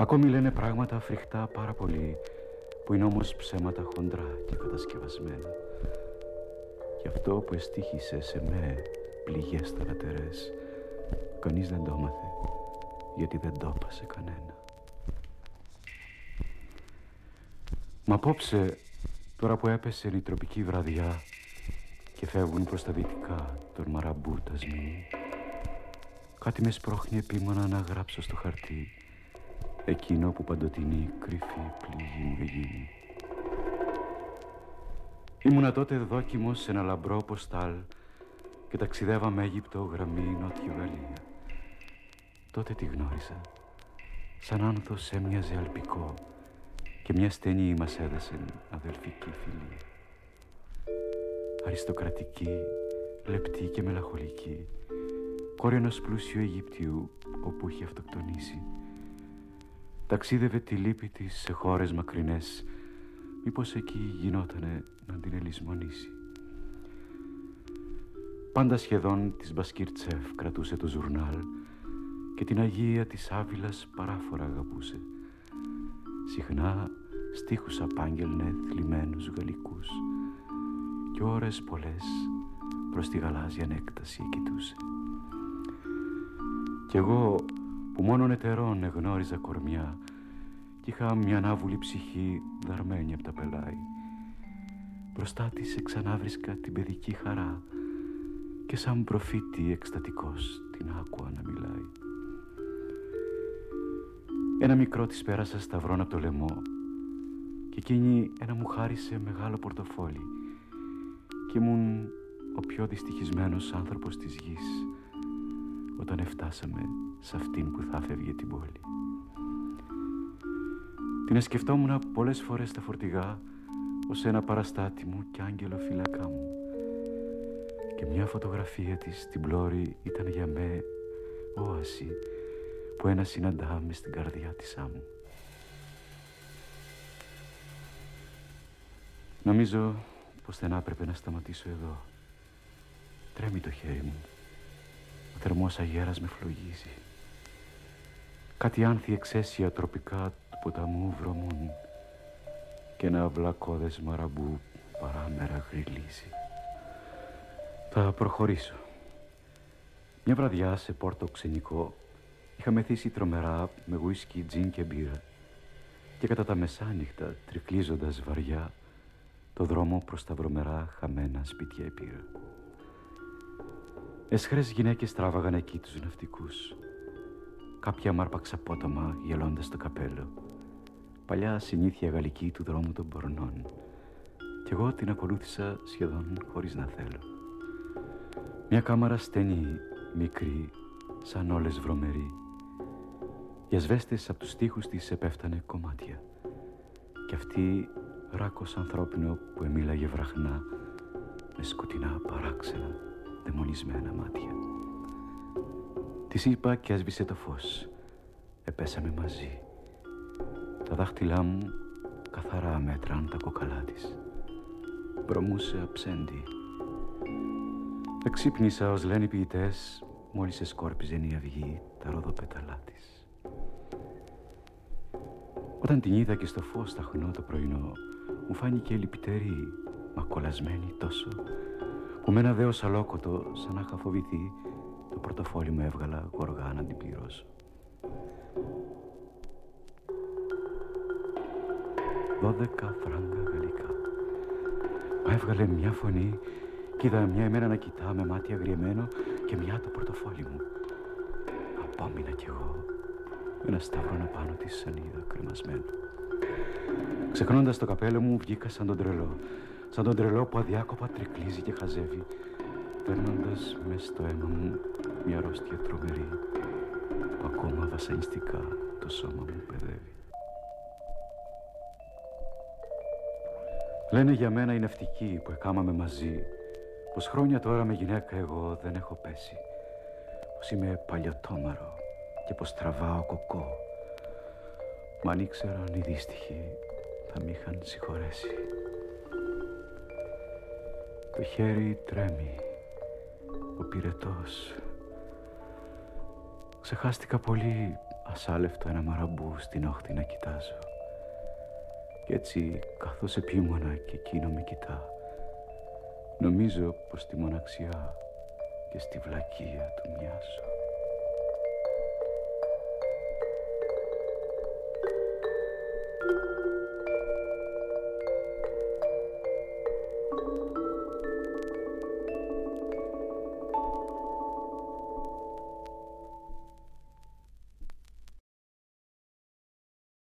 Ακόμη λένε πράγματα φρικτά πάρα πολύ που είναι όμως ψέματα χοντρά και κατασκευασμένα. Γι' αυτό που εστίχησε σε με πληγές θαλατερές κανείς δεν το έμαθε γιατί δεν το έπασε κανένα. Μα απόψε τώρα που έπεσε η τροπική βραδιά και φεύγουν προς τα δυτικά των μαραμπού τα κάτι με σπρώχνει επίμονα να γράψω στο χαρτί εκείνο που παντοτινή κρυφή πληγή μου γίνει. Ήμουνα τότε δόκιμος σε ένα λαμπρό ποστάλ και ταξιδεύαμε Αίγυπτο γραμμή Νότιο Γαλλία. Τότε τη γνώρισα. Σαν άνθος έμοιαζε αλπικό και μια στενή μας έδωσε αδελφική φιλία. Αριστοκρατική, λεπτή και μελαγχολική, κόρη ενός πλούσιου Αιγυπτιού όπου είχε αυτοκτονήσει Ταξίδευε τη λύπη της σε χώρες μακρινές. Μήπως εκεί γινότανε να την ελισμονήσει. Πάντα σχεδόν της Μπασκίρτσεφ κρατούσε το ζουρνάλ Και την Αγία της Άβυλας παράφορα αγαπούσε. Συχνά στίχους απάγγελνε θλιμμένους γαλλικούς Και ώρες πολλές προς τη γαλάζια έκταση κοιτούσε Κι εγώ που μόνον ετερών εγνώριζα κορμιά κι είχα μια ανάβουλη ψυχή δαρμένη από τα πελάη. Μπροστά της εξανάβρισκα την παιδική χαρά και σαν προφήτη εκστατικός την άκουα να μιλάει. Ένα μικρό της πέρασα σταυρόν από το λαιμό και εκείνη ένα μου χάρισε μεγάλο πορτοφόλι και ήμουν ο πιο δυστυχισμένος άνθρωπος της γης όταν εφτάσαμε σε αυτήν που θα φεύγει την πόλη. Την σκεφτόμουν πολλές φορές στα φορτηγά ως ένα παραστάτη μου και άγγελο φυλακά μου. Και μια φωτογραφία της στην πλώρη ήταν για με όαση που ένα συναντά με στην καρδιά της άμμου. Νομίζω πως δεν άπρεπε να σταματήσω εδώ. Τρέμει το χέρι μου. Ο θερμός αγέρας με φλογίζει. Κάτι άνθη εξαίσια τροπικά του ποταμού βρωμούν και ένα βλακώδες μαραμπού παράμερα γρυλίζει. Θα προχωρήσω. Μια βραδιά σε πόρτο ξενικό είχα μεθύσει τρομερά με γουίσκι, τζιν και μπύρα και κατά τα μεσάνυχτα τρικλίζοντας βαριά το δρόμο προς τα βρωμερά χαμένα σπίτια επήρα. Εσχρές γυναίκες τράβαγαν εκεί τους ναυτικούς. Κάποια μάρπαξα απότομα γελώντας το καπέλο. Παλιά συνήθεια γαλλική του δρόμου των πορνών. Κι εγώ την ακολούθησα σχεδόν χωρίς να θέλω. Μια κάμαρα στενή, μικρή, σαν όλες βρωμερή. Οι ασβέστες από τους τοίχους της επέφτανε κομμάτια. Κι αυτή ράκος ανθρώπινο που εμίλαγε βραχνά με σκοτεινά παράξενα δαιμονισμένα μάτια. Της είπα και έσβησε το φως. Επέσαμε μαζί. Τα δάχτυλά μου καθαρά μέτραν τα κοκαλά της. Προμούσε αψέντη. Εξύπνησα ως λένε οι ποιητές μόλις εσκόρπιζε η αυγή τα ροδοπέταλά της. Όταν την είδα και στο φως ταχνό το πρωινό μου φάνηκε λυπητερή μα κολλασμένη τόσο που με ένα δέος αλόκοτο σαν να είχα φοβηθεί το πορτοφόλι μου έβγαλα γοργά να την πληρώσω. Δώδεκα φράγκα γαλλικά. Μα έβγαλε μια φωνή και είδα μια εμένα να κοιτά με μάτι αγριεμένο και μια το πορτοφόλι μου. Απόμεινα κι εγώ ένα σταυρό πάνω της σανίδα κρεμασμένο. Ξεχνώντας το καπέλο μου βγήκα σαν τον τρελό. Σαν τον τρελό που αδιάκοπα τρικλίζει και χαζεύει παίρνοντας μες στο αίμα μου μια αρρώστια τρομερή που ακόμα βασανιστικά το σώμα μου παιδεύει. Λένε για μένα οι ναυτικοί που εκάμαμε μαζί πως χρόνια τώρα με γυναίκα εγώ δεν έχω πέσει πως είμαι παλιωτόμαρο και πως τραβάω κοκό Μα αν ήξεραν οι δύστιχοι θα μ' είχαν συγχωρέσει. Το χέρι τρέμει, ο πυρετός. Ξεχάστηκα πολύ ασάλευτο ένα μαραμπού στην όχθη να κοιτάζω. και έτσι καθώς επίμονα και εκείνο με κοιτά, νομίζω πως τη μοναξιά και στη βλακεία του μοιάζω.